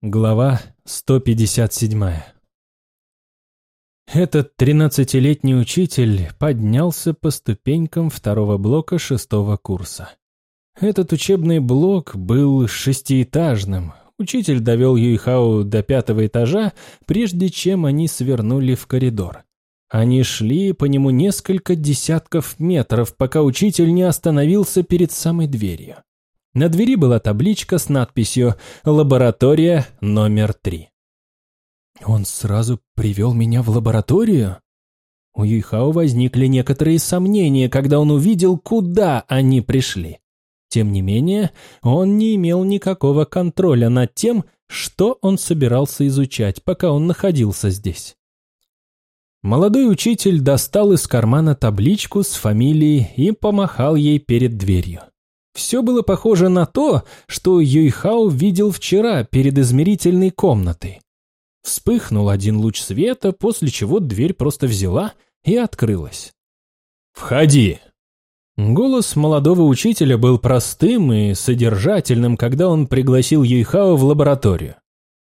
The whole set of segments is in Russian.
Глава 157 Этот тринадцатилетний учитель поднялся по ступенькам второго блока шестого курса. Этот учебный блок был шестиэтажным. Учитель довел Юйхао до пятого этажа, прежде чем они свернули в коридор. Они шли по нему несколько десятков метров, пока учитель не остановился перед самой дверью. На двери была табличка с надписью «Лаборатория номер три». Он сразу привел меня в лабораторию? У Юйхао возникли некоторые сомнения, когда он увидел, куда они пришли. Тем не менее, он не имел никакого контроля над тем, что он собирался изучать, пока он находился здесь. Молодой учитель достал из кармана табличку с фамилией и помахал ей перед дверью. Все было похоже на то, что Юйхао видел вчера перед измерительной комнатой. Вспыхнул один луч света, после чего дверь просто взяла и открылась. «Входи!» Голос молодого учителя был простым и содержательным, когда он пригласил Юйхао в лабораторию.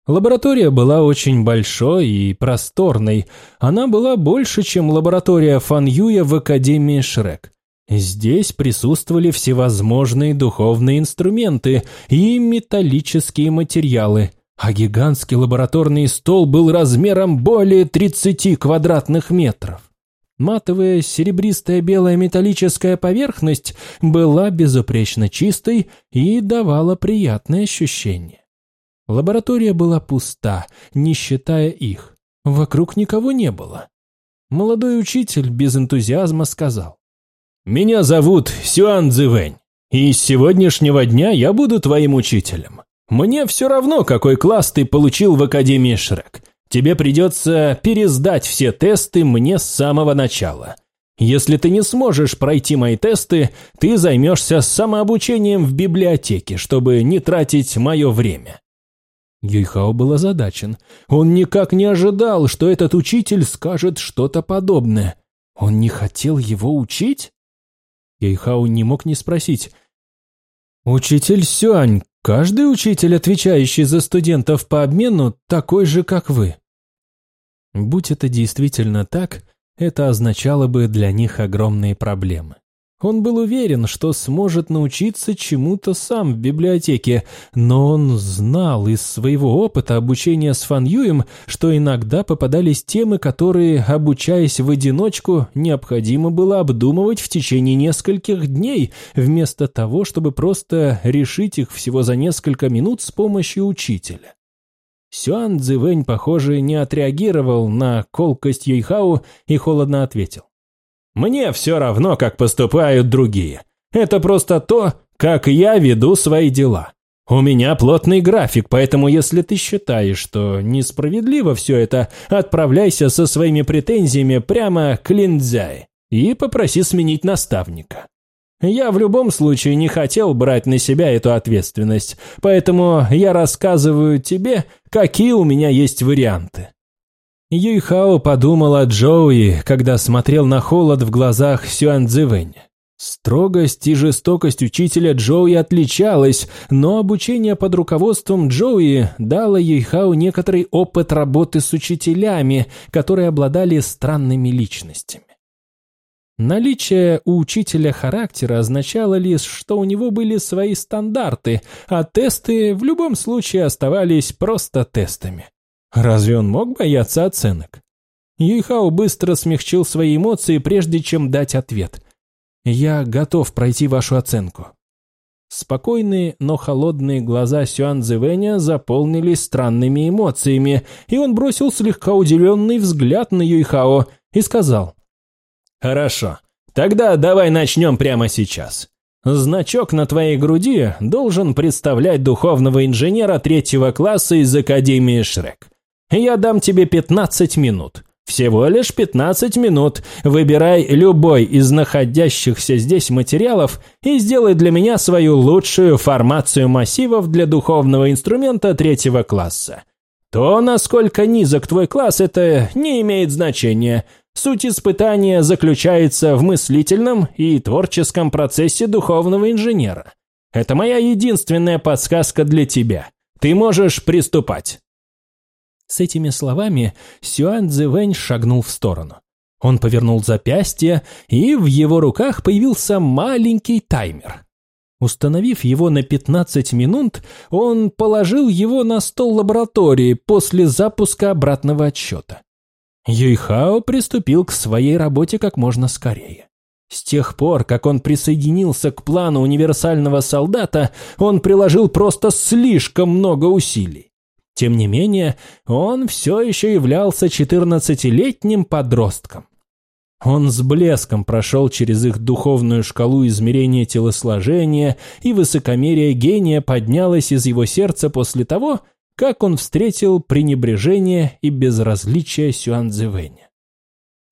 Лаборатория была очень большой и просторной. Она была больше, чем лаборатория Фан Юя в Академии Шрек. Здесь присутствовали всевозможные духовные инструменты и металлические материалы, а гигантский лабораторный стол был размером более 30 квадратных метров. Матовая серебристая белая металлическая поверхность была безупречно чистой и давала приятное ощущение. Лаборатория была пуста, не считая их. Вокруг никого не было. Молодой учитель без энтузиазма сказал. «Меня зовут Сюан Цзивэнь, и с сегодняшнего дня я буду твоим учителем. Мне все равно, какой класс ты получил в Академии Шрек. Тебе придется пересдать все тесты мне с самого начала. Если ты не сможешь пройти мои тесты, ты займешься самообучением в библиотеке, чтобы не тратить мое время». Юйхао был озадачен. Он никак не ожидал, что этот учитель скажет что-то подобное. Он не хотел его учить? Ейхау не мог не спросить. «Учитель Сюань, каждый учитель, отвечающий за студентов по обмену, такой же, как вы». Будь это действительно так, это означало бы для них огромные проблемы. Он был уверен, что сможет научиться чему-то сам в библиотеке, но он знал из своего опыта обучения с Фан Юем, что иногда попадались темы, которые, обучаясь в одиночку, необходимо было обдумывать в течение нескольких дней, вместо того, чтобы просто решить их всего за несколько минут с помощью учителя. Сюан Цзивэнь, похоже, не отреагировал на колкость Юйхау и холодно ответил. Мне все равно, как поступают другие. Это просто то, как я веду свои дела. У меня плотный график, поэтому если ты считаешь, что несправедливо все это, отправляйся со своими претензиями прямо к Линдзяй и попроси сменить наставника. Я в любом случае не хотел брать на себя эту ответственность, поэтому я рассказываю тебе, какие у меня есть варианты. Юйхао подумал о Джоуи, когда смотрел на холод в глазах Сюан Цзивэнь. Строгость и жестокость учителя Джоуи отличалась, но обучение под руководством Джоуи дало Юйхао некоторый опыт работы с учителями, которые обладали странными личностями. Наличие у учителя характера означало лишь, что у него были свои стандарты, а тесты в любом случае оставались просто тестами. Разве он мог бояться оценок? Юйхао быстро смягчил свои эмоции, прежде чем дать ответ. «Я готов пройти вашу оценку». Спокойные, но холодные глаза Сюан Цзэвэня заполнились странными эмоциями, и он бросил слегка удивленный взгляд на Юйхао и сказал. «Хорошо, тогда давай начнем прямо сейчас. Значок на твоей груди должен представлять духовного инженера третьего класса из Академии Шрек. Я дам тебе 15 минут. Всего лишь 15 минут. Выбирай любой из находящихся здесь материалов и сделай для меня свою лучшую формацию массивов для духовного инструмента третьего класса. То, насколько низок твой класс, это не имеет значения. Суть испытания заключается в мыслительном и творческом процессе духовного инженера. Это моя единственная подсказка для тебя. Ты можешь приступать». С этими словами Сюань Цзэвэнь шагнул в сторону. Он повернул запястье, и в его руках появился маленький таймер. Установив его на 15 минут, он положил его на стол лаборатории после запуска обратного отсчета. Юйхао приступил к своей работе как можно скорее. С тех пор, как он присоединился к плану универсального солдата, он приложил просто слишком много усилий. Тем не менее, он все еще являлся 14-летним подростком. Он с блеском прошел через их духовную шкалу измерения телосложения, и высокомерие гения поднялось из его сердца после того, как он встретил пренебрежение и безразличие Сюанцзэвэня.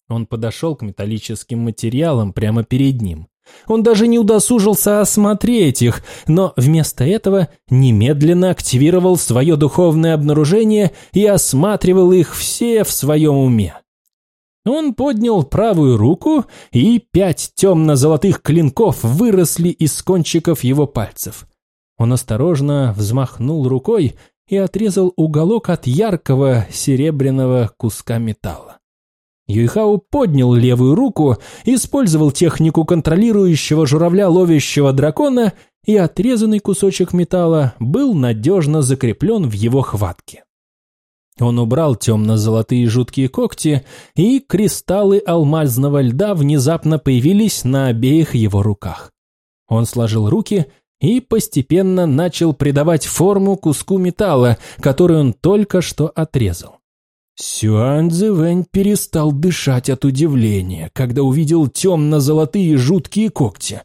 Он подошел к металлическим материалам прямо перед ним. Он даже не удосужился осмотреть их, но вместо этого немедленно активировал свое духовное обнаружение и осматривал их все в своем уме. Он поднял правую руку, и пять темно-золотых клинков выросли из кончиков его пальцев. Он осторожно взмахнул рукой и отрезал уголок от яркого серебряного куска металла. Юйхау поднял левую руку, использовал технику контролирующего журавля ловящего дракона, и отрезанный кусочек металла был надежно закреплен в его хватке. Он убрал темно-золотые жуткие когти, и кристаллы алмазного льда внезапно появились на обеих его руках. Он сложил руки и постепенно начал придавать форму куску металла, который он только что отрезал. Сюань Цзэвэнь перестал дышать от удивления, когда увидел темно-золотые жуткие когти.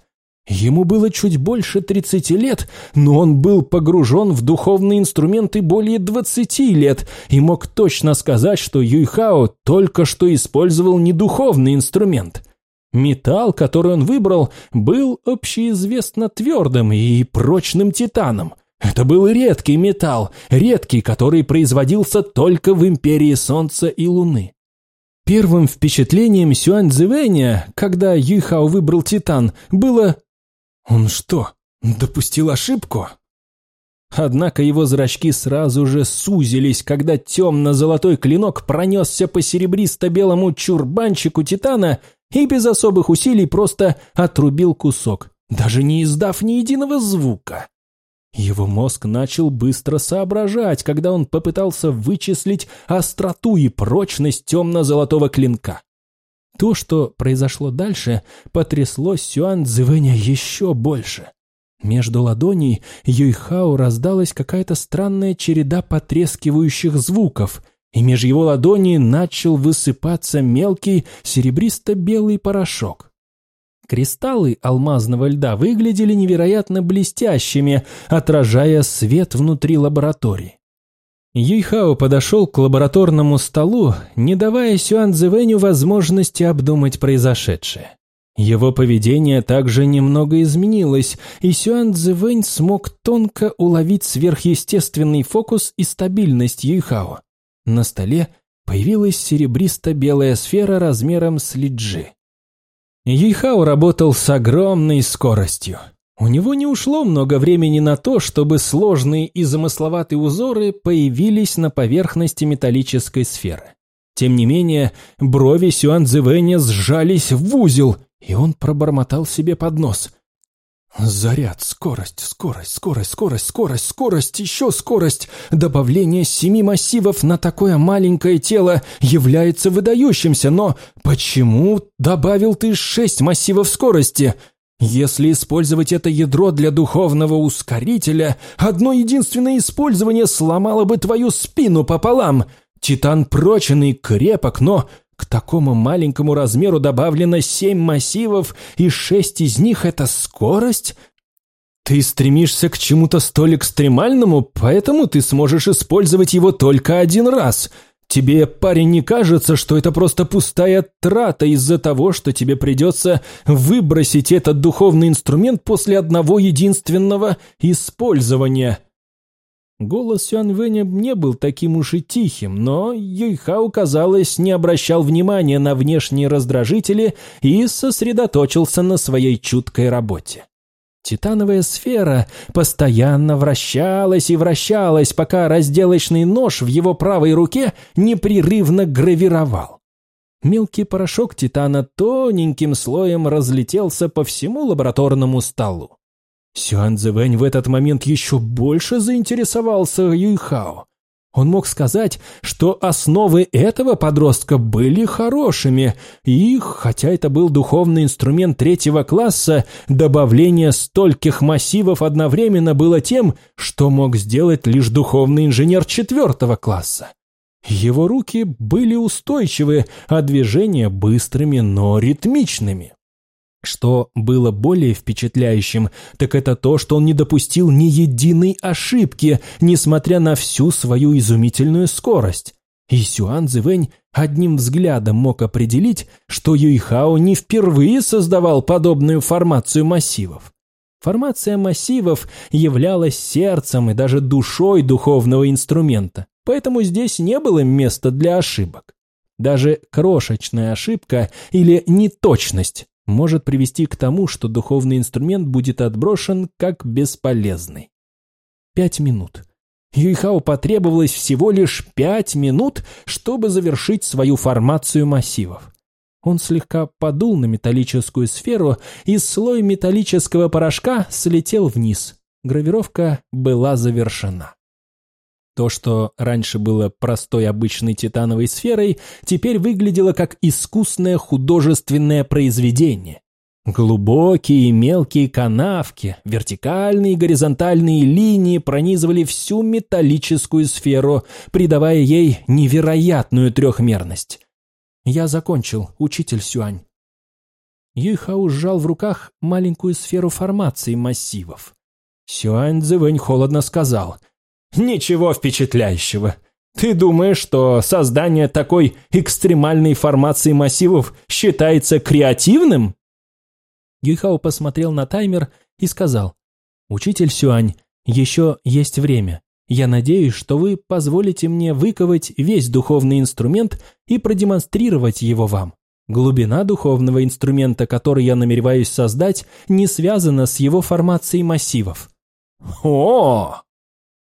Ему было чуть больше 30 лет, но он был погружен в духовные инструменты более 20 лет и мог точно сказать, что Юйхао только что использовал не духовный инструмент. Металл, который он выбрал, был общеизвестно твердым и прочным титаном – это был редкий металл, редкий, который производился только в Империи Солнца и Луны. Первым впечатлением Сюань Цзэвэня, когда Юйхао выбрал Титан, было «Он что, допустил ошибку?» Однако его зрачки сразу же сузились, когда темно-золотой клинок пронесся по серебристо-белому чурбанчику Титана и без особых усилий просто отрубил кусок, даже не издав ни единого звука. Его мозг начал быстро соображать, когда он попытался вычислить остроту и прочность темно-золотого клинка. То, что произошло дальше, потрясло Сюан Цзэвэня еще больше. Между ладоней Юйхао раздалась какая-то странная череда потрескивающих звуков, и меж его ладоней начал высыпаться мелкий серебристо-белый порошок. Кристаллы алмазного льда выглядели невероятно блестящими, отражая свет внутри лаборатории. Юйхао подошел к лабораторному столу, не давая Сюан Цзэвэню возможности обдумать произошедшее. Его поведение также немного изменилось, и Сюан Цзэвэнь смог тонко уловить сверхъестественный фокус и стабильность Юйхао. На столе появилась серебристо-белая сфера размером с лиджи. Юйхао работал с огромной скоростью. У него не ушло много времени на то, чтобы сложные и замысловатые узоры появились на поверхности металлической сферы. Тем не менее, брови Сюан Цзэвэня сжались в узел, и он пробормотал себе под нос. Заряд, скорость, скорость, скорость, скорость, скорость, скорость, еще скорость. Добавление семи массивов на такое маленькое тело является выдающимся, но почему добавил ты шесть массивов скорости? Если использовать это ядро для духовного ускорителя, одно единственное использование сломало бы твою спину пополам. Титан прочен и крепок, но к такому маленькому размеру добавлено семь массивов, и шесть из них — это скорость? Ты стремишься к чему-то столь экстремальному, поэтому ты сможешь использовать его только один раз. Тебе, парень, не кажется, что это просто пустая трата из-за того, что тебе придется выбросить этот духовный инструмент после одного единственного использования?» Голос Сюан Вэня не был таким уж и тихим, но Юйхао, казалось, не обращал внимания на внешние раздражители и сосредоточился на своей чуткой работе. Титановая сфера постоянно вращалась и вращалась, пока разделочный нож в его правой руке непрерывно гравировал. Мелкий порошок титана тоненьким слоем разлетелся по всему лабораторному столу. Сюан Цзэвэнь в этот момент еще больше заинтересовался Юйхао. Он мог сказать, что основы этого подростка были хорошими, и, хотя это был духовный инструмент третьего класса, добавление стольких массивов одновременно было тем, что мог сделать лишь духовный инженер четвертого класса. Его руки были устойчивы, а движения быстрыми, но ритмичными. Что было более впечатляющим, так это то, что он не допустил ни единой ошибки, несмотря на всю свою изумительную скорость. И Сюан Цзэвэнь одним взглядом мог определить, что Юйхао не впервые создавал подобную формацию массивов. Формация массивов являлась сердцем и даже душой духовного инструмента, поэтому здесь не было места для ошибок. Даже крошечная ошибка или неточность может привести к тому, что духовный инструмент будет отброшен как бесполезный. Пять минут. Юйхао потребовалось всего лишь пять минут, чтобы завершить свою формацию массивов. Он слегка подул на металлическую сферу, и слой металлического порошка слетел вниз. Гравировка была завершена. То, что раньше было простой обычной титановой сферой, теперь выглядело как искусное художественное произведение. Глубокие и мелкие канавки, вертикальные и горизонтальные линии пронизывали всю металлическую сферу, придавая ей невероятную трехмерность. «Я закончил, учитель Сюань». Юйхау сжал в руках маленькую сферу формации массивов. Сюань Цзэвэнь холодно сказал – Ничего впечатляющего. Ты думаешь, что создание такой экстремальной формации массивов считается креативным? Юйхао посмотрел на таймер и сказал, «Учитель Сюань, еще есть время. Я надеюсь, что вы позволите мне выковать весь духовный инструмент и продемонстрировать его вам. Глубина духовного инструмента, который я намереваюсь создать, не связана с его формацией массивов». «О!»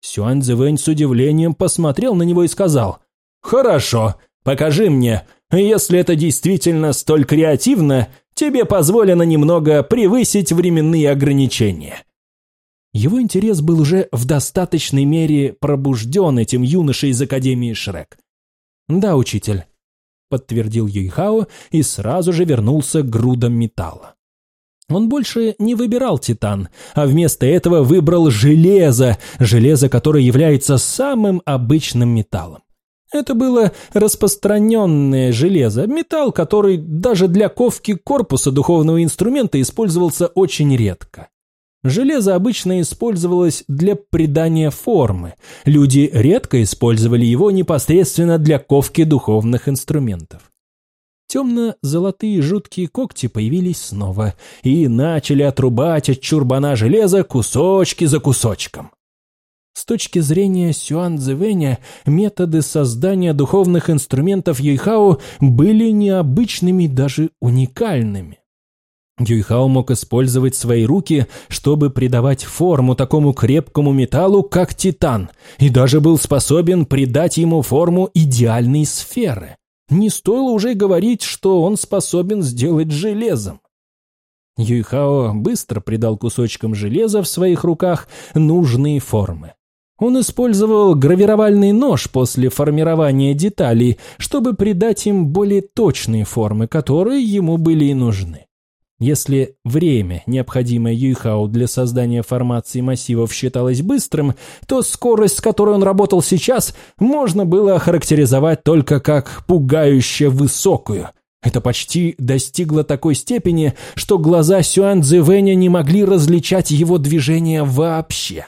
Сюань Цзэвэнь с удивлением посмотрел на него и сказал, «Хорошо, покажи мне. Если это действительно столь креативно, тебе позволено немного превысить временные ограничения». Его интерес был уже в достаточной мере пробужден этим юношей из Академии Шрек. «Да, учитель», — подтвердил Юйхао и сразу же вернулся к грудам металла. Он больше не выбирал титан, а вместо этого выбрал железо, железо, которое является самым обычным металлом. Это было распространенное железо, металл, который даже для ковки корпуса духовного инструмента использовался очень редко. Железо обычно использовалось для придания формы. Люди редко использовали его непосредственно для ковки духовных инструментов. Темно-золотые жуткие когти появились снова и начали отрубать от чурбана железа кусочки за кусочком. С точки зрения Сюан Цзэвэня, методы создания духовных инструментов Юйхао были необычными, даже уникальными. Юйхао мог использовать свои руки, чтобы придавать форму такому крепкому металлу, как титан, и даже был способен придать ему форму идеальной сферы. Не стоило уже говорить, что он способен сделать железом. Юйхао быстро придал кусочкам железа в своих руках нужные формы. Он использовал гравировальный нож после формирования деталей, чтобы придать им более точные формы, которые ему были и нужны. Если время, необходимое Юйхао для создания формации массивов, считалось быстрым, то скорость, с которой он работал сейчас, можно было охарактеризовать только как пугающе высокую. Это почти достигло такой степени, что глаза Сюан Цзэвэня не могли различать его движения вообще.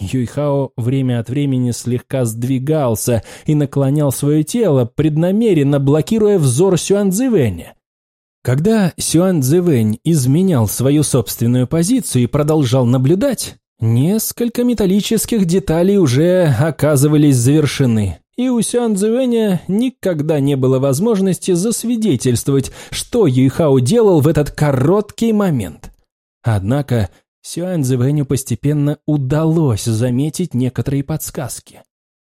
Юйхао время от времени слегка сдвигался и наклонял свое тело, преднамеренно блокируя взор Сюан Цзэвэня. Когда Сюан Цзэвэнь изменял свою собственную позицию и продолжал наблюдать, несколько металлических деталей уже оказывались завершены, и у Сюан Цзэвэня никогда не было возможности засвидетельствовать, что Юйхао делал в этот короткий момент. Однако Сюань Цзэвэню постепенно удалось заметить некоторые подсказки.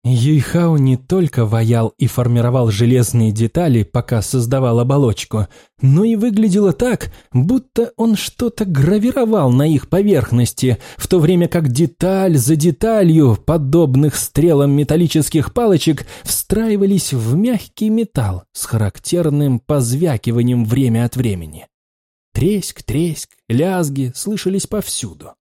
Юйхао не только ваял и формировал железные детали, пока создавал оболочку, но и выглядело так, будто он что-то гравировал на их поверхности, в то время как деталь за деталью, подобных стрелам металлических палочек, встраивались в мягкий металл с характерным позвякиванием время от времени. Треск, треск, лязги слышались повсюду.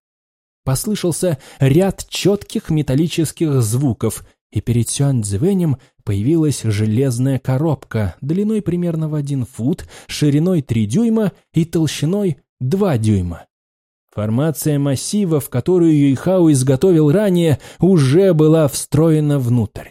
Послышался ряд четких металлических звуков – и перед Сюань Цзэвэнем появилась железная коробка длиной примерно в один фут, шириной 3 дюйма и толщиной 2 дюйма. Формация массива, в которую Юйхао изготовил ранее, уже была встроена внутрь.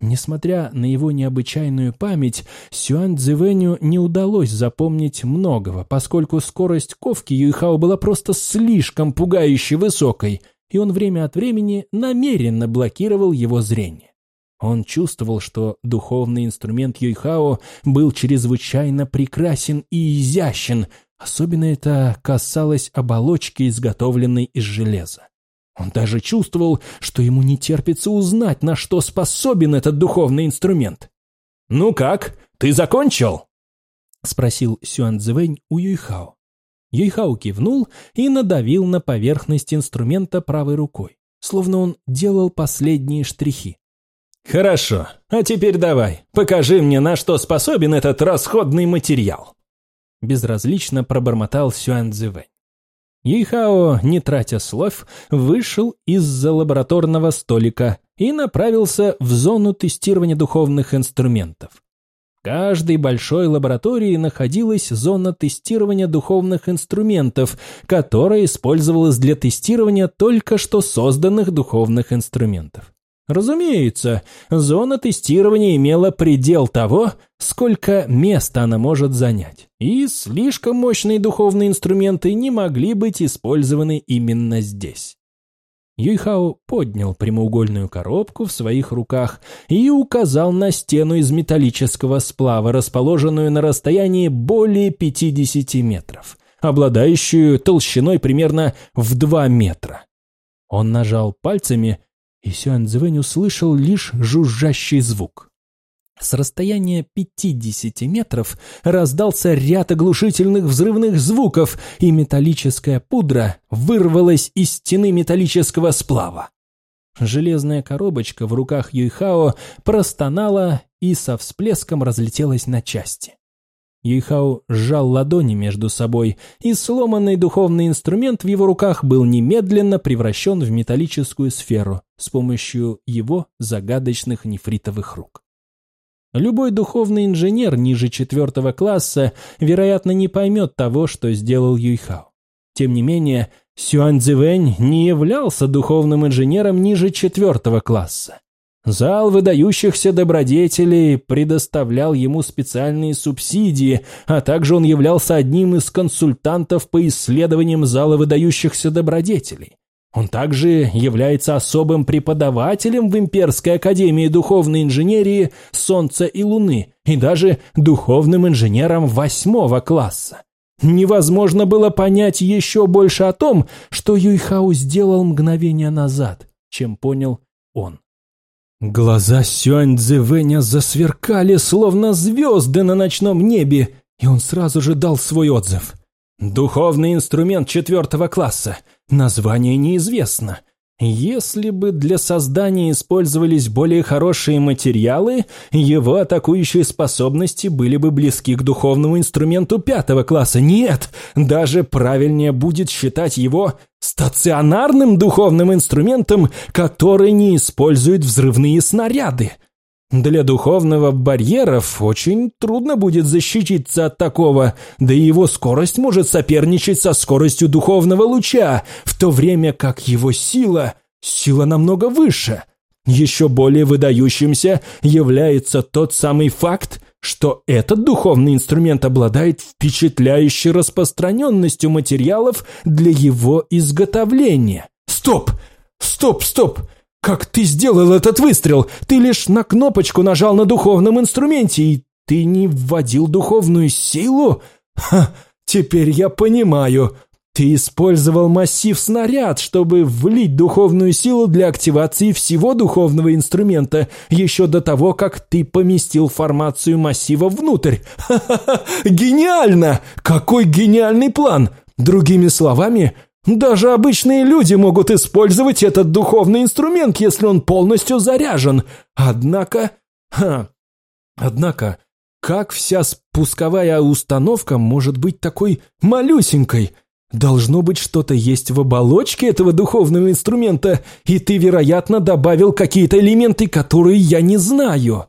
Несмотря на его необычайную память, Сюань Цзэвэню не удалось запомнить многого, поскольку скорость ковки Юйхао была просто слишком пугающе высокой – и он время от времени намеренно блокировал его зрение. Он чувствовал, что духовный инструмент Юйхао был чрезвычайно прекрасен и изящен, особенно это касалось оболочки, изготовленной из железа. Он даже чувствовал, что ему не терпится узнать, на что способен этот духовный инструмент. «Ну как, ты закончил?» — спросил Сюан Цзэвэнь у Юйхао. Юйхао кивнул и надавил на поверхность инструмента правой рукой, словно он делал последние штрихи. «Хорошо, а теперь давай, покажи мне, на что способен этот расходный материал!» Безразлично пробормотал Сюань Цзэвэнь. Юйхао, не тратя слов, вышел из-за лабораторного столика и направился в зону тестирования духовных инструментов. Каждой большой лаборатории находилась зона тестирования духовных инструментов, которая использовалась для тестирования только что созданных духовных инструментов. Разумеется, зона тестирования имела предел того, сколько места она может занять, и слишком мощные духовные инструменты не могли быть использованы именно здесь. Юйхао поднял прямоугольную коробку в своих руках и указал на стену из металлического сплава, расположенную на расстоянии более 50 метров, обладающую толщиной примерно в 2 метра. Он нажал пальцами, и Сюань Цзэвэнь услышал лишь жужжащий звук. С расстояния 50 метров раздался ряд оглушительных взрывных звуков, и металлическая пудра вырвалась из стены металлического сплава. Железная коробочка в руках Юйхао простонала и со всплеском разлетелась на части. Юйхао сжал ладони между собой, и сломанный духовный инструмент в его руках был немедленно превращен в металлическую сферу с помощью его загадочных нефритовых рук. Любой духовный инженер ниже четвертого класса, вероятно, не поймет того, что сделал Юйхао. Тем не менее, Сюань Цзивэнь не являлся духовным инженером ниже четвертого класса. Зал выдающихся добродетелей предоставлял ему специальные субсидии, а также он являлся одним из консультантов по исследованиям зала выдающихся добродетелей. Он также является особым преподавателем в Имперской Академии Духовной Инженерии Солнца и Луны и даже духовным инженером восьмого класса. Невозможно было понять еще больше о том, что Юйхау сделал мгновение назад, чем понял он. Глаза Сюань Цзэвэня засверкали, словно звезды на ночном небе, и он сразу же дал свой отзыв. «Духовный инструмент четвертого класса. Название неизвестно. Если бы для создания использовались более хорошие материалы, его атакующие способности были бы близки к духовному инструменту пятого класса. Нет, даже правильнее будет считать его стационарным духовным инструментом, который не использует взрывные снаряды. Для духовного барьеров очень трудно будет защититься от такого, да и его скорость может соперничать со скоростью духовного луча, в то время как его сила, сила намного выше. Еще более выдающимся является тот самый факт, что этот духовный инструмент обладает впечатляющей распространенностью материалов для его изготовления. Стоп! Стоп, стоп! «Как ты сделал этот выстрел? Ты лишь на кнопочку нажал на духовном инструменте, и ты не вводил духовную силу? Ха, теперь я понимаю. Ты использовал массив-снаряд, чтобы влить духовную силу для активации всего духовного инструмента, еще до того, как ты поместил формацию массива внутрь. Ха-ха-ха! Гениально! Какой гениальный план! Другими словами, даже обычные люди могут использовать этот духовный инструмент, если он полностью заряжен. Однако... Ха, однако, как вся спусковая установка может быть такой малюсенькой? Должно быть, что-то есть в оболочке этого духовного инструмента, и ты, вероятно, добавил какие-то элементы, которые я не знаю.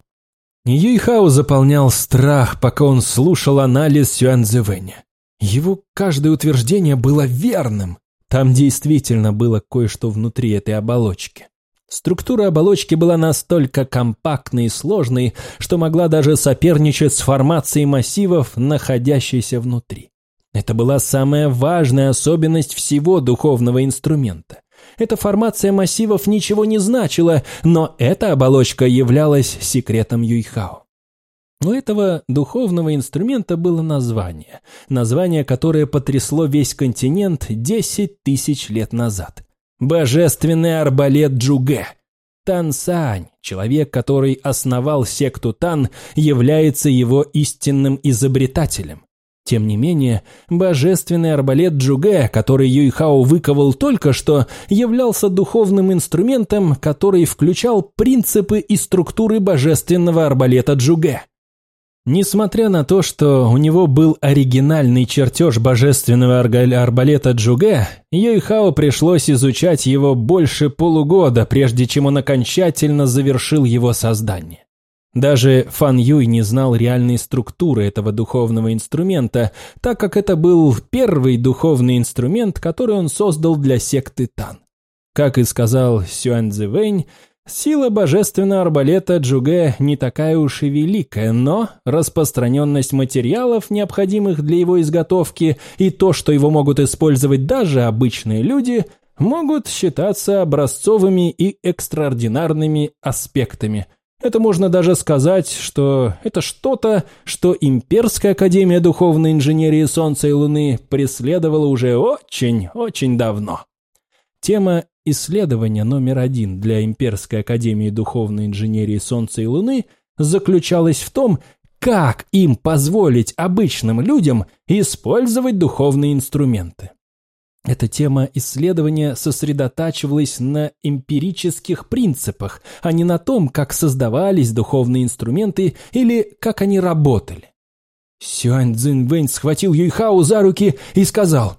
Юйхао заполнял страх, пока он слушал анализ Сюанзевэня. Его каждое утверждение было верным. Там действительно было кое-что внутри этой оболочки. Структура оболочки была настолько компактной и сложной, что могла даже соперничать с формацией массивов, находящейся внутри. Это была самая важная особенность всего духовного инструмента. Эта формация массивов ничего не значила, но эта оболочка являлась секретом Юйхао. У этого духовного инструмента было название, название, которое потрясло весь континент 10 тысяч лет назад. Божественный арбалет Джуге. Тан Сань, человек, который основал секту Тан, является его истинным изобретателем. Тем не менее, божественный арбалет Джуге, который Юйхао выковал только что, являлся духовным инструментом, который включал принципы и структуры божественного арбалета Джуге. Несмотря на то, что у него был оригинальный чертеж божественного арбалета Джуге, Йойхао пришлось изучать его больше полугода, прежде чем он окончательно завершил его создание. Даже Фан Юй не знал реальной структуры этого духовного инструмента, так как это был первый духовный инструмент, который он создал для секты Тан. Как и сказал Сюань Цзэвэнь, Сила божественного арбалета Джуге не такая уж и великая, но распространенность материалов, необходимых для его изготовки, и то, что его могут использовать даже обычные люди, могут считаться образцовыми и экстраординарными аспектами. Это можно даже сказать, что это что-то, что Имперская Академия Духовной Инженерии Солнца и Луны преследовала уже очень-очень давно. Тема исследования номер один для Имперской Академии Духовной Инженерии Солнца и Луны заключалась в том, как им позволить обычным людям использовать духовные инструменты. Эта тема исследования сосредотачивалась на эмпирических принципах, а не на том, как создавались духовные инструменты или как они работали. Сюань Цзиньвэнь схватил Юйхао за руки и сказал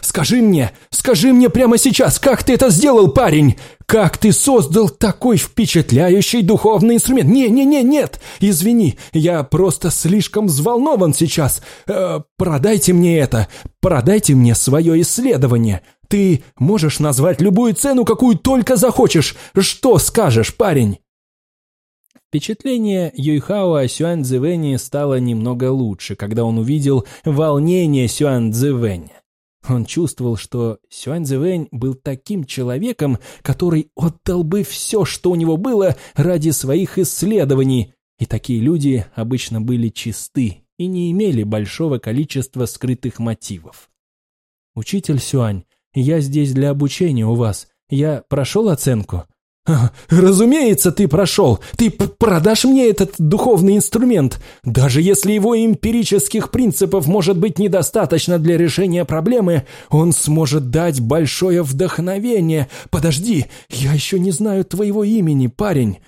«Скажи мне, скажи мне прямо сейчас, как ты это сделал, парень? Как ты создал такой впечатляющий духовный инструмент? Не-не-не, нет, извини, я просто слишком взволнован сейчас. Э, продайте мне это, продайте мне свое исследование. Ты можешь назвать любую цену, какую только захочешь. Что скажешь, парень?» Впечатление Юйхао о Сюань Цзэвэне стало немного лучше, когда он увидел волнение Сюань Цзэвэня. Он чувствовал, что Сюань Цзэвэнь был таким человеком, который отдал бы все, что у него было, ради своих исследований, и такие люди обычно были чисты и не имели большого количества скрытых мотивов. «Учитель Сюань, я здесь для обучения у вас. Я прошел оценку?» «Разумеется, ты прошел. Ты продашь мне этот духовный инструмент. Даже если его эмпирических принципов может быть недостаточно для решения проблемы, он сможет дать большое вдохновение. Подожди, я еще не знаю твоего имени, парень».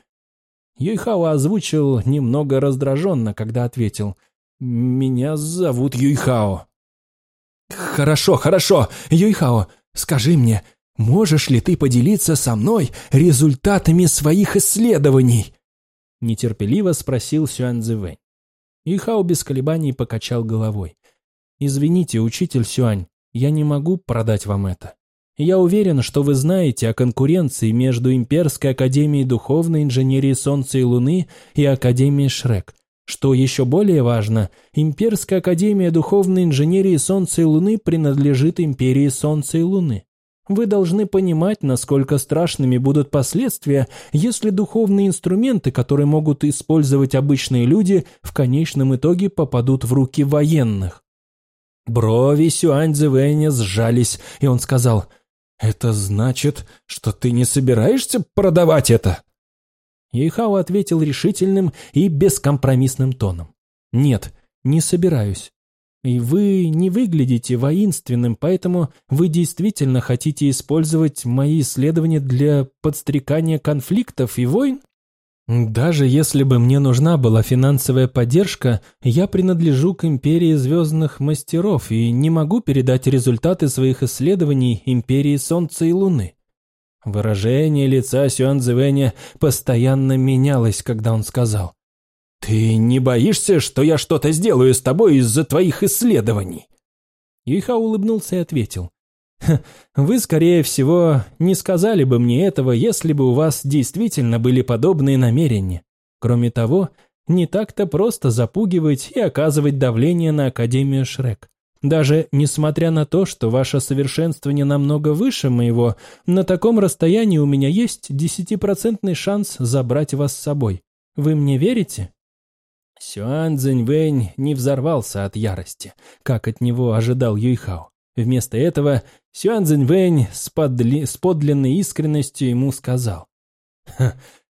Юйхао озвучил немного раздраженно, когда ответил. «Меня зовут Юйхао». «Хорошо, хорошо, Юйхао, скажи мне, Можешь ли ты поделиться со мной результатами своих исследований?» Нетерпеливо спросил Сюань Цзэвэнь. Ихао без колебаний покачал головой. «Извините, учитель Сюань, я не могу продать вам это. Я уверен, что вы знаете о конкуренции между Имперской Академией Духовной Инженерии Солнца и Луны и Академией Шрек. Что еще более важно, Имперская Академия Духовной Инженерии Солнца и Луны принадлежит Империи Солнца и Луны. Вы должны понимать, насколько страшными будут последствия, если духовные инструменты, которые могут использовать обычные люди, в конечном итоге попадут в руки военных. Брови Сюань Цзэвэня сжались, и он сказал, «Это значит, что ты не собираешься продавать это?» Ейхао ответил решительным и бескомпромиссным тоном. «Нет, не собираюсь. И вы не выглядите воинственным, поэтому вы действительно хотите использовать мои исследования для подстрекания конфликтов и войн? Даже если бы мне нужна была финансовая поддержка, я принадлежу к империи звездных мастеров и не могу передать результаты своих исследований империи Солнца и Луны. Выражение лица Сюан Цзэвэня постоянно менялось, когда он сказал «Ты не боишься, что я что-то сделаю с тобой из-за твоих исследований?» Юйха улыбнулся и ответил. «Вы, скорее всего, не сказали бы мне этого, если бы у вас действительно были подобные намерения. Кроме того, не так-то просто запугивать и оказывать давление на Академию Шрек. Даже несмотря на то, что ваше совершенствование намного выше моего, на таком расстоянии у меня есть десятипроцентный шанс забрать вас с собой. Вы мне верите?» Сюан Цзиньвэнь не взорвался от ярости, как от него ожидал Юйхао. Вместо этого Сюан Цзиньвэнь с, подли... с подлинной искренностью ему сказал.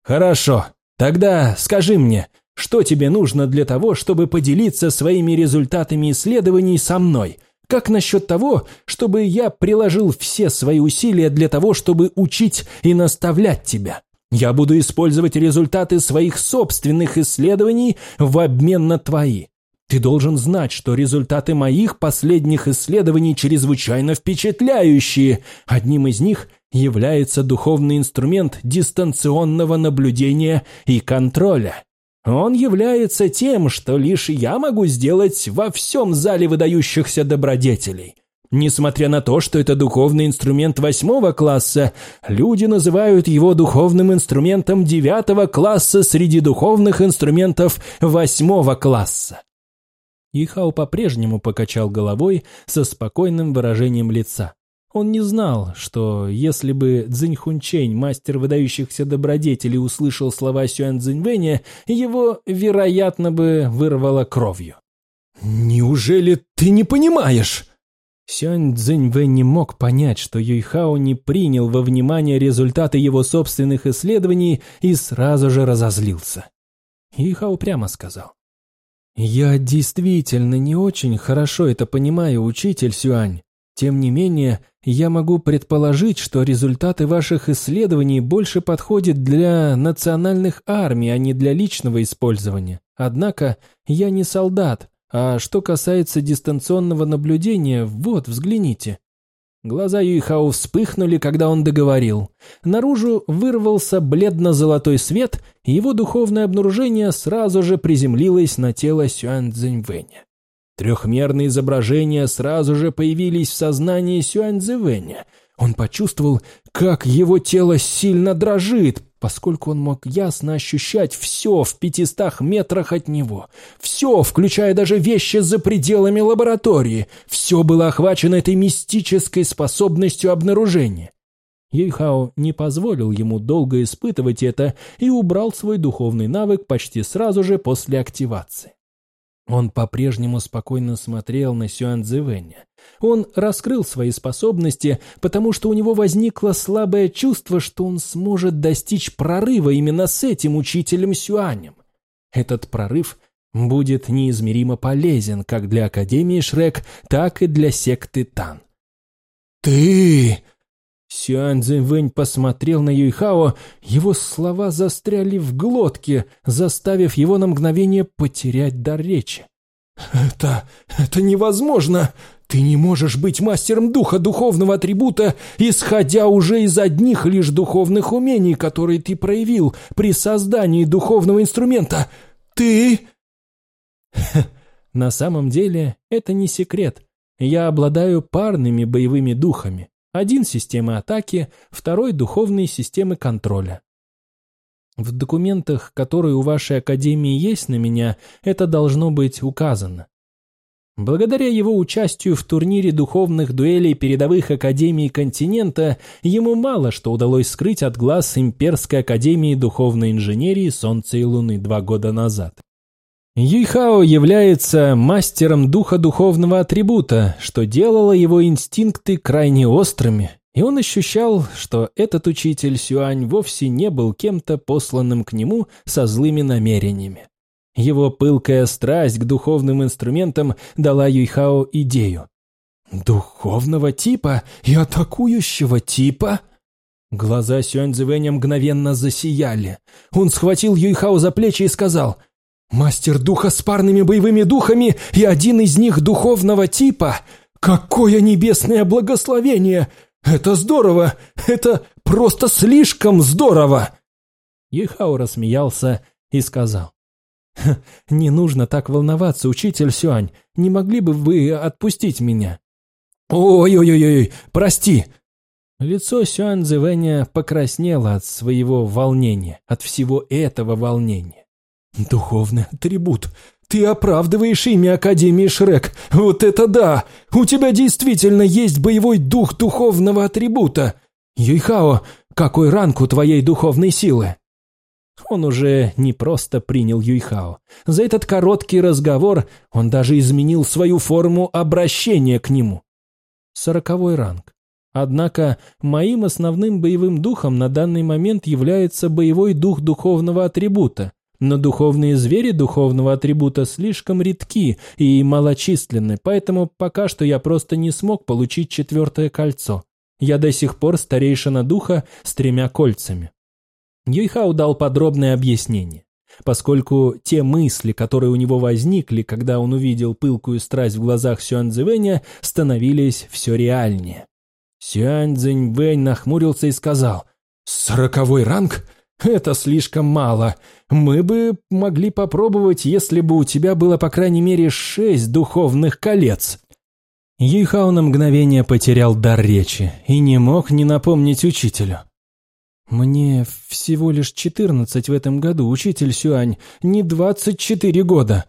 «Хорошо, тогда скажи мне, что тебе нужно для того, чтобы поделиться своими результатами исследований со мной? Как насчет того, чтобы я приложил все свои усилия для того, чтобы учить и наставлять тебя?» Я буду использовать результаты своих собственных исследований в обмен на твои. Ты должен знать, что результаты моих последних исследований чрезвычайно впечатляющие. Одним из них является духовный инструмент дистанционного наблюдения и контроля. Он является тем, что лишь я могу сделать во всем зале выдающихся добродетелей – Несмотря на то, что это духовный инструмент восьмого класса, люди называют его духовным инструментом девятого класса среди духовных инструментов восьмого класса. Ихау по-прежнему покачал головой со спокойным выражением лица. Он не знал, что если бы Цзиньхунчень, мастер выдающихся добродетелей, услышал слова Сюэн Цзиньвэня, его, вероятно, бы вырвало кровью. «Неужели ты не понимаешь?» Сюань Цзиньвэ не мог понять, что Юйхао не принял во внимание результаты его собственных исследований и сразу же разозлился. Юйхао прямо сказал. «Я действительно не очень хорошо это понимаю, учитель Сюань. Тем не менее, я могу предположить, что результаты ваших исследований больше подходят для национальных армий, а не для личного использования. Однако я не солдат, а что касается дистанционного наблюдения, вот, взгляните. Глаза Юйхао вспыхнули, когда он договорил. Наружу вырвался бледно-золотой свет, и его духовное обнаружение сразу же приземлилось на тело Сюань Цзиньвэня. Трехмерные изображения сразу же появились в сознании Сюань Цзиньвэня. Он почувствовал, как его тело сильно дрожит, поскольку он мог ясно ощущать все в пятистах метрах от него. Все, включая даже вещи за пределами лаборатории. Все было охвачено этой мистической способностью обнаружения. Юйхао не позволил ему долго испытывать это и убрал свой духовный навык почти сразу же после активации. Он по-прежнему спокойно смотрел на Сюан Цзэвэня. Он раскрыл свои способности, потому что у него возникло слабое чувство, что он сможет достичь прорыва именно с этим учителем Сюанем. Этот прорыв будет неизмеримо полезен как для Академии Шрек, так и для секты Тан. «Ты...» Сюань Цзиньвэнь посмотрел на Юйхао, его слова застряли в глотке, заставив его на мгновение потерять дар речи. «Это... это невозможно! Ты не можешь быть мастером духа духовного атрибута, исходя уже из одних лишь духовных умений, которые ты проявил при создании духовного инструмента. Ты...» На самом деле это не секрет. Я обладаю парными боевыми духами. Один – системы атаки, второй – духовные системы контроля. В документах, которые у вашей академии есть на меня, это должно быть указано. Благодаря его участию в турнире духовных дуэлей передовых академий континента, ему мало что удалось скрыть от глаз Имперской академии духовной инженерии Солнца и Луны два года назад. Юйхао является мастером духа духовного атрибута, что делало его инстинкты крайне острыми, и он ощущал, что этот учитель Сюань вовсе не был кем-то посланным к нему со злыми намерениями. Его пылкая страсть к духовным инструментам дала Юйхао идею. «Духовного типа и атакующего типа?» Глаза Сюань Цзэвэня мгновенно засияли. Он схватил Юйхао за плечи и сказал, «Мастер духа с парными боевыми духами и один из них духовного типа? Какое небесное благословение! Это здорово! Это просто слишком здорово!» Юйхао рассмеялся и сказал, «Не нужно так волноваться, учитель Сюань. Не могли бы вы отпустить меня?» «Ой-ой-ой, прости!» Лицо Сюань Цзэвэня покраснело от своего волнения, от всего этого волнения. «Духовный атрибут. Ты оправдываешь имя Академии Шрек. Вот это да! У тебя действительно есть боевой дух духовного атрибута. Юйхао, какой ранг у твоей духовной силы?» Он уже не просто принял Юйхао. За этот короткий разговор он даже изменил свою форму обращения к нему. Сороковой ранг. Однако моим основным боевым духом на данный момент является боевой дух духовного атрибута, но духовные звери духовного атрибута слишком редки и малочисленны, поэтому пока что я просто не смог получить четвертое кольцо. Я до сих пор старейшина духа с тремя кольцами. Юйхао дал подробное объяснение. Поскольку те мысли, которые у него возникли, когда он увидел пылкую страсть в глазах Сюань Цзэвэня, становились все реальнее. Сюань Цзэньвэнь нахмурился и сказал, «Сороковой ранг? Это слишком мало. Мы бы могли попробовать, если бы у тебя было по крайней мере шесть духовных колец». Юйхао на мгновение потерял дар речи и не мог не напомнить учителю. «Мне всего лишь четырнадцать в этом году, учитель Сюань, не двадцать четыре года».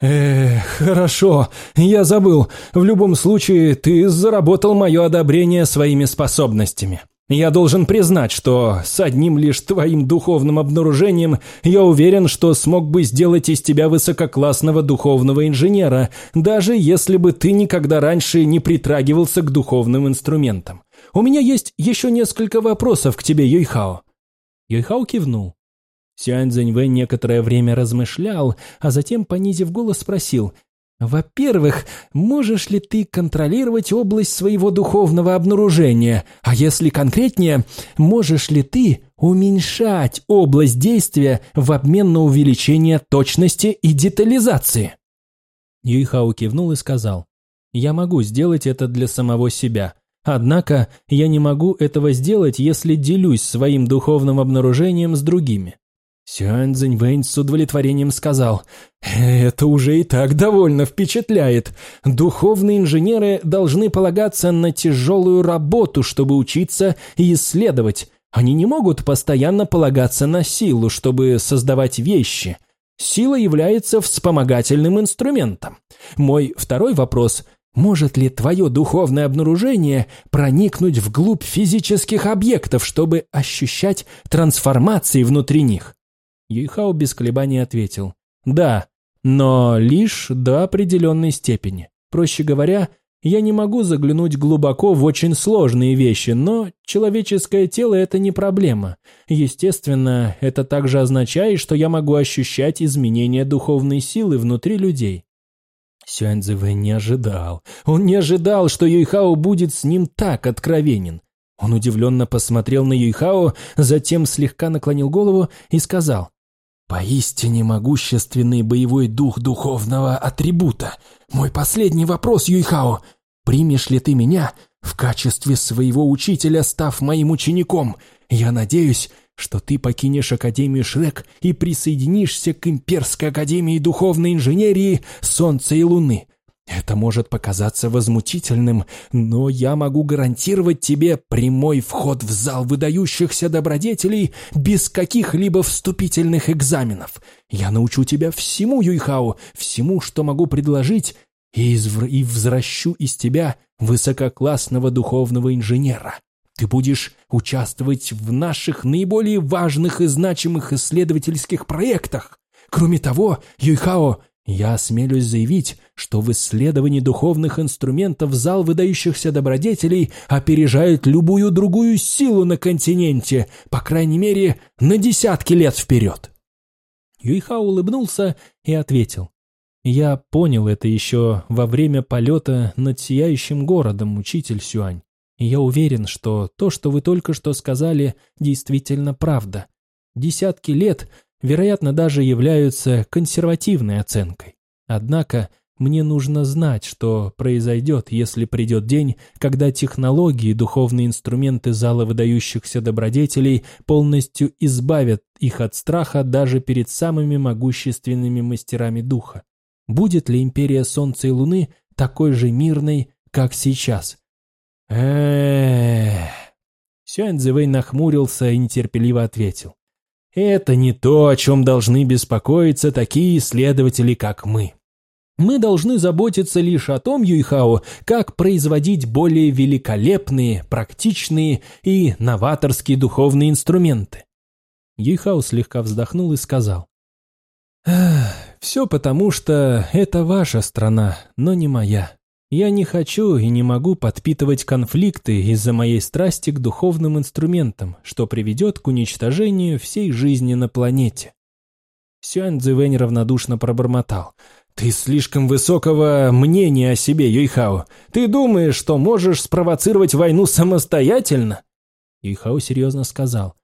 «Эх, хорошо, я забыл. В любом случае, ты заработал мое одобрение своими способностями. Я должен признать, что с одним лишь твоим духовным обнаружением я уверен, что смог бы сделать из тебя высококлассного духовного инженера, даже если бы ты никогда раньше не притрагивался к духовным инструментам. У меня есть еще несколько вопросов к тебе, Юйхао». Юйхао кивнул. Сюань Цзэньвэй некоторое время размышлял, а затем, понизив голос, спросил, «Во-первых, можешь ли ты контролировать область своего духовного обнаружения? А если конкретнее, можешь ли ты уменьшать область действия в обмен на увеличение точности и детализации?» Юйхао кивнул и сказал, «Я могу сделать это для самого себя. Однако я не могу этого сделать, если делюсь своим духовным обнаружением с другими. Сюань Цзиньвэнь с удовлетворением сказал, «Это уже и так довольно впечатляет. Духовные инженеры должны полагаться на тяжелую работу, чтобы учиться и исследовать. Они не могут постоянно полагаться на силу, чтобы создавать вещи. Сила является вспомогательным инструментом. Мой второй вопрос – может ли твое духовное обнаружение проникнуть вглубь физических объектов, чтобы ощущать трансформации внутри них? Юйхао без колебаний ответил. Да, но лишь до определенной степени. Проще говоря, я не могу заглянуть глубоко в очень сложные вещи, но человеческое тело – это не проблема. Естественно, это также означает, что я могу ощущать изменения духовной силы внутри людей. Сюаньцзэвэ не ожидал. Он не ожидал, что Юйхао будет с ним так откровенен. Он удивленно посмотрел на Юйхао, затем слегка наклонил голову и сказал, «Поистине могущественный боевой дух духовного атрибута. Мой последний вопрос, Юйхао. Примешь ли ты меня в качестве своего учителя, став моим учеником? Я надеюсь, что ты покинешь Академию Шрек и присоединишься к Имперской Академии Духовной Инженерии Солнца и Луны. Это может показаться возмутительным, но я могу гарантировать тебе прямой вход в зал выдающихся добродетелей без каких-либо вступительных экзаменов. Я научу тебя всему, Юйхао, всему, что могу предложить, и, извр... и возвращу из тебя высококлассного духовного инженера. Ты будешь участвовать в наших наиболее важных и значимых исследовательских проектах. Кроме того, Юйхао, Я осмелюсь заявить, что в исследовании духовных инструментов зал выдающихся добродетелей опережает любую другую силу на континенте, по крайней мере, на десятки лет вперед. Юйха улыбнулся и ответил. «Я понял это еще во время полета над сияющим городом, учитель Сюань. Я уверен, что то, что вы только что сказали, действительно правда. Десятки лет вероятно, даже являются консервативной оценкой. Однако мне нужно знать, что произойдет, если придет день, когда технологии и духовные инструменты зала выдающихся добродетелей полностью избавят их от страха даже перед самыми могущественными мастерами духа. Будет ли империя Солнца и Луны такой же мирной, как сейчас? Эх. Сюань нахмурился и нетерпеливо ответил. Это не то, о чем должны беспокоиться такие исследователи, как мы. Мы должны заботиться лишь о том, Юйхао, как производить более великолепные, практичные и новаторские духовные инструменты. Юйхао слегка вздохнул и сказал. «Все потому, что это ваша страна, но не моя. Я не хочу и не могу подпитывать конфликты из-за моей страсти к духовным инструментам, что приведет к уничтожению всей жизни на планете. Сюань Цзэвэнь равнодушно пробормотал. «Ты слишком высокого мнения о себе, Юйхао. Ты думаешь, что можешь спровоцировать войну самостоятельно?» Юйхао серьезно сказал.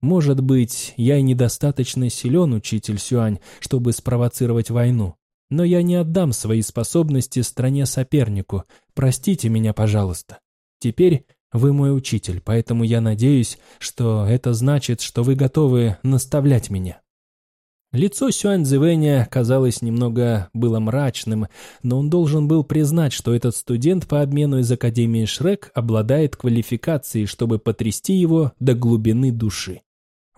«Может быть, я и недостаточно силен, учитель Сюань, чтобы спровоцировать войну. Но я не отдам свои способности стране-сопернику. Простите меня, пожалуйста. Теперь вы мой учитель, поэтому я надеюсь, что это значит, что вы готовы наставлять меня». Лицо Сюань Цзэвэня, казалось, немного было мрачным, но он должен был признать, что этот студент по обмену из Академии Шрек обладает квалификацией, чтобы потрясти его до глубины души.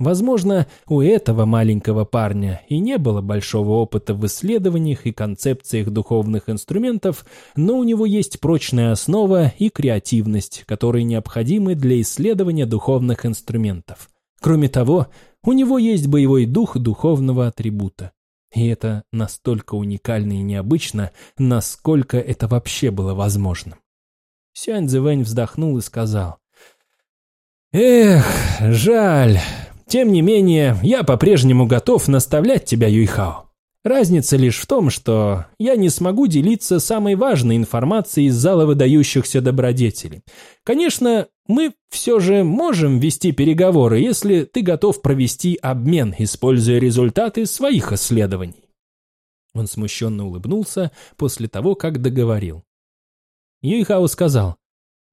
Возможно, у этого маленького парня и не было большого опыта в исследованиях и концепциях духовных инструментов, но у него есть прочная основа и креативность, которые необходимы для исследования духовных инструментов. Кроме того, у него есть боевой дух духовного атрибута. И это настолько уникально и необычно, насколько это вообще было возможным. Сюань Цзэвэнь вздохнул и сказал, «Эх, жаль, тем не менее, я по-прежнему готов наставлять тебя, Юйхао. Разница лишь в том, что я не смогу делиться самой важной информацией из зала выдающихся добродетелей. Конечно, мы все же можем вести переговоры, если ты готов провести обмен, используя результаты своих исследований. Он смущенно улыбнулся после того, как договорил. Юйхао сказал,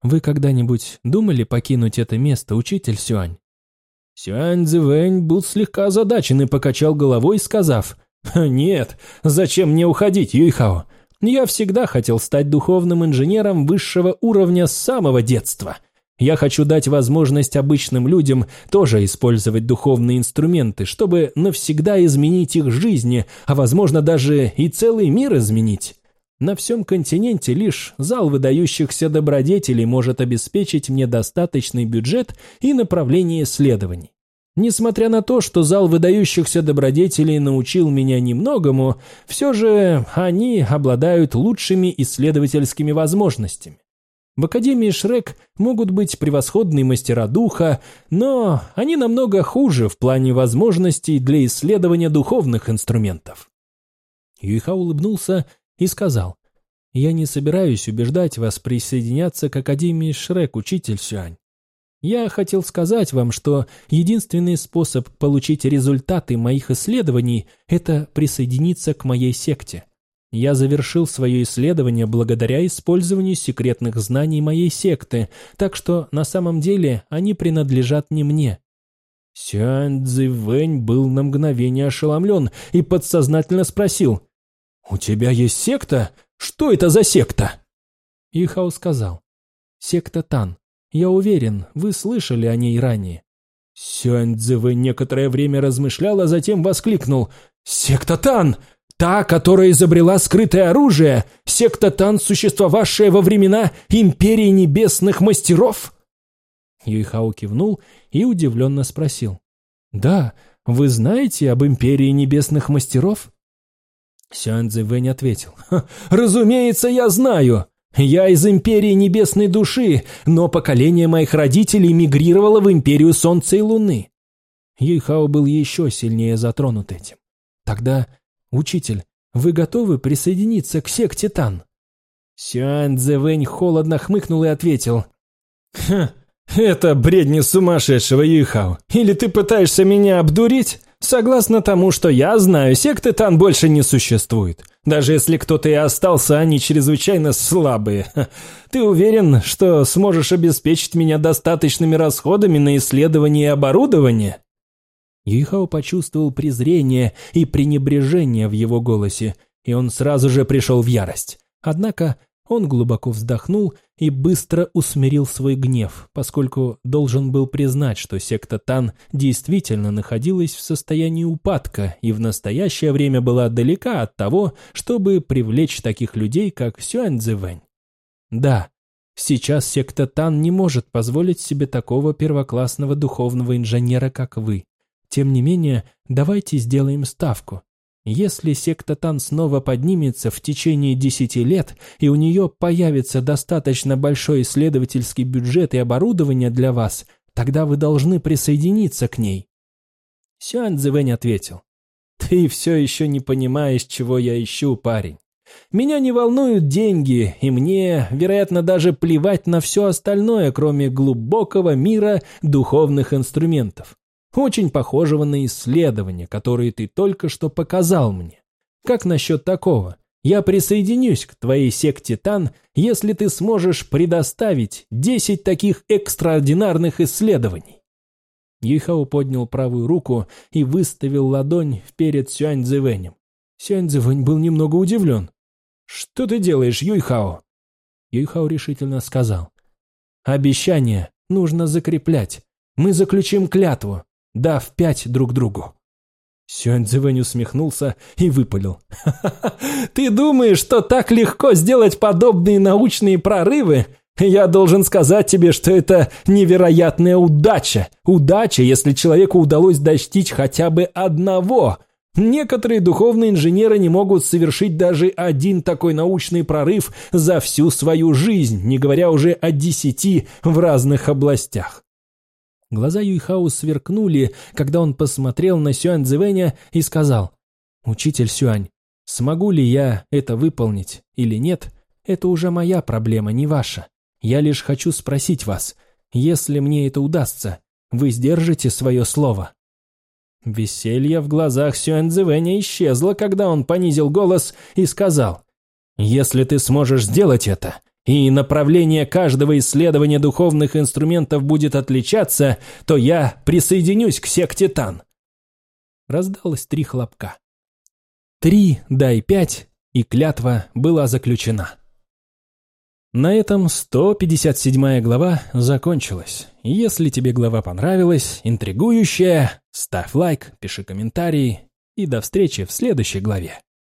«Вы когда-нибудь думали покинуть это место, учитель Сюань?» Сюань Цзэвэнь был слегка озадачен и покачал головой, сказав, «Нет, зачем мне уходить, Юйхао? Я всегда хотел стать духовным инженером высшего уровня с самого детства. Я хочу дать возможность обычным людям тоже использовать духовные инструменты, чтобы навсегда изменить их жизни, а возможно даже и целый мир изменить. На всем континенте лишь зал выдающихся добродетелей может обеспечить мне достаточный бюджет и направление исследований. Несмотря на то, что зал выдающихся добродетелей научил меня немногому, все же они обладают лучшими исследовательскими возможностями. В Академии Шрек могут быть превосходные мастера духа, но они намного хуже в плане возможностей для исследования духовных инструментов. Юйха улыбнулся и сказал, «Я не собираюсь убеждать вас присоединяться к Академии Шрек, учитель Сюань. Я хотел сказать вам, что единственный способ получить результаты моих исследований – это присоединиться к моей секте. Я завершил свое исследование благодаря использованию секретных знаний моей секты, так что на самом деле они принадлежат не мне. Сюань Цзивэнь был на мгновение ошеломлен и подсознательно спросил, «У тебя есть секта? Что это за секта?» Ихау сказал. «Секта Тан. Я уверен, вы слышали о ней ранее». Сюаньцзэвэ некоторое время размышлял, а затем воскликнул. «Секта Тан! Та, которая изобрела скрытое оружие! Секта Тан, существовавшая во времена Империи Небесных Мастеров?» Юйхао кивнул и удивленно спросил. «Да, вы знаете об Империи Небесных Мастеров?» Сюань Цзэвэнь ответил. «Разумеется, я знаю. Я из Империи Небесной Души, но поколение моих родителей мигрировало в Империю Солнца и Луны». Юйхао был еще сильнее затронут этим. «Тогда, учитель, вы готовы присоединиться к секте Тан?» Сюань Цзэвэнь холодно хмыкнул и ответил. «Хм, это бредни сумасшедшего Юйхао. Или ты пытаешься меня обдурить? Согласно тому, что я знаю, секты Тан больше не существует. Даже если кто-то и остался, они чрезвычайно слабые. Ты уверен, что сможешь обеспечить меня достаточными расходами на исследование и оборудование?» Юйхао почувствовал презрение и пренебрежение в его голосе, и он сразу же пришел в ярость. Однако он глубоко вздохнул и быстро усмирил свой гнев, поскольку должен был признать, что секта Тан действительно находилась в состоянии упадка и в настоящее время была далека от того, чтобы привлечь таких людей, как Сюань Цзэвэнь. Да, сейчас секта Тан не может позволить себе такого первоклассного духовного инженера, как вы. Тем не менее, давайте сделаем ставку. Если секта Тан снова поднимется в течение десяти лет, и у нее появится достаточно большой исследовательский бюджет и оборудование для вас, тогда вы должны присоединиться к ней. Сюань Цзэвэнь ответил. Ты все еще не понимаешь, чего я ищу, парень. Меня не волнуют деньги, и мне, вероятно, даже плевать на все остальное, кроме глубокого мира духовных инструментов очень похожего на исследование, которое ты только что показал мне. Как насчет такого? Я присоединюсь к твоей секте Тан, если ты сможешь предоставить 10 таких экстраординарных исследований. Юйхао поднял правую руку и выставил ладонь перед Сюань Цзэвэнем. Был немного удивлен. «Что ты делаешь, Юйхао?» Юйхао решительно сказал. «Обещание нужно закреплять. Мы заключим клятву дав пять друг другу. Сюань Цзэвэнь усмехнулся и выпалил. «Ты думаешь, что так легко сделать подобные научные прорывы? Я должен сказать тебе, что это невероятная удача. Удача, если человеку удалось достичь хотя бы одного. Некоторые духовные инженеры не могут совершить даже один такой научный прорыв за всю свою жизнь, не говоря уже о десяти в разных областях. Глаза Юйхао сверкнули, когда он посмотрел на Сюань Цзэвэня и сказал, «Учитель Сюань, смогу ли я это выполнить или нет, это уже моя проблема, не ваша. Я лишь хочу спросить вас, если мне это удастся, вы сдержите свое слово?» Веселье в глазах Сюань Цзэвэня исчезло, когда он понизил голос и сказал, «Если ты сможешь сделать это, и направление каждого исследования духовных инструментов будет отличаться, то я присоединюсь к секте Тан. Раздалось три хлопка. Три, дай пять, и клятва была заключена. На этом 157 глава закончилась. Если тебе глава понравилась, интригующая, ставь лайк, пиши комментарий и до встречи в следующей главе.